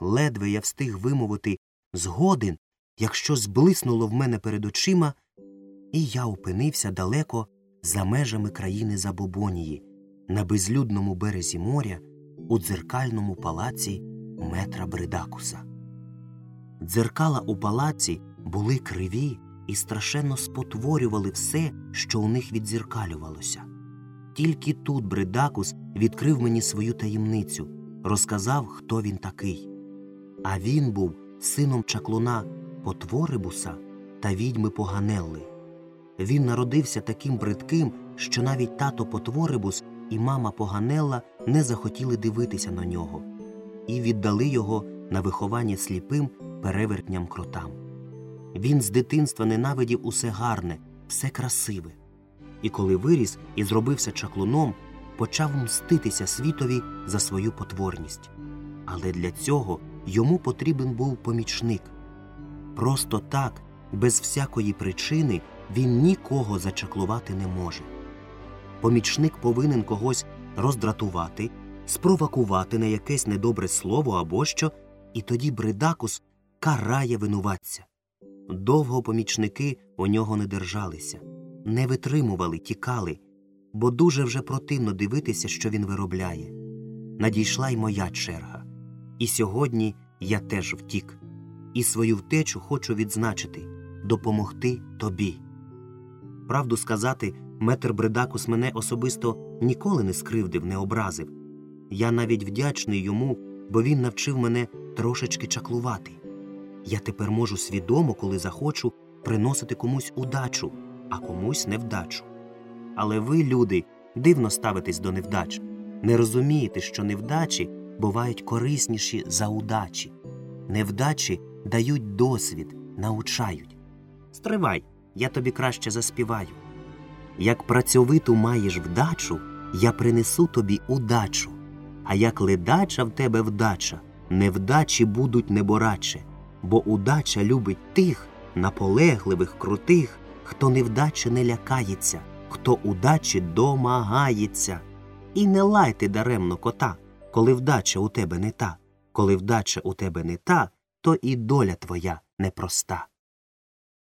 Ледве я встиг вимовити згоден, якщо зблиснуло в мене перед очима, і я опинився далеко за межами країни Забобонії, на безлюдному березі моря, у дзеркальному палаці метра Бридакуса. Дзеркала у палаці були криві і страшенно спотворювали все, що у них відзеркалювалося. Тільки тут Бридакус відкрив мені свою таємницю, розказав, хто він такий. А він був сином чаклуна Потворибуса та відьми Поганелли. Він народився таким бридким, що навіть тато Потворибус і мама Поганелла не захотіли дивитися на нього і віддали його на виховання сліпим перевертням кротам. Він з дитинства ненавидів усе гарне, все красиве. І коли виріс і зробився чаклуном, почав мститися світові за свою потворність. Але для цього йому потрібен був помічник. Просто так, без всякої причини, він нікого зачаклувати не може. Помічник повинен когось роздратувати, спровокувати на якесь недобре слово або що, і тоді Бридакус карає винуватця. Довго помічники у нього не держалися, не витримували, тікали, бо дуже вже противно дивитися, що він виробляє. Надійшла й моя черга. І сьогодні я теж втік, і свою втечу хочу відзначити допомогти тобі. Правду сказати, метр Бридакус мене особисто ніколи не скривдив, не образив. Я навіть вдячний йому, бо він навчив мене трошечки чаклувати. Я тепер можу свідомо, коли захочу, приносити комусь удачу, а комусь невдачу. Але ви, люди, дивно ставитесь до невдач, не розумієте, що невдачі бувають корисніші за удачі. Невдачі дають досвід, научають. Стривай, я тобі краще заспіваю. Як працьовиту маєш вдачу, я принесу тобі удачу. А як ледача в тебе вдача, невдачі будуть небораче, бо удача любить тих, наполегливих, крутих, хто невдачі не лякається, хто удачі домагається. І не лайте даремно кота, коли вдача у тебе не та, коли вдача у тебе не та, то і доля твоя непроста.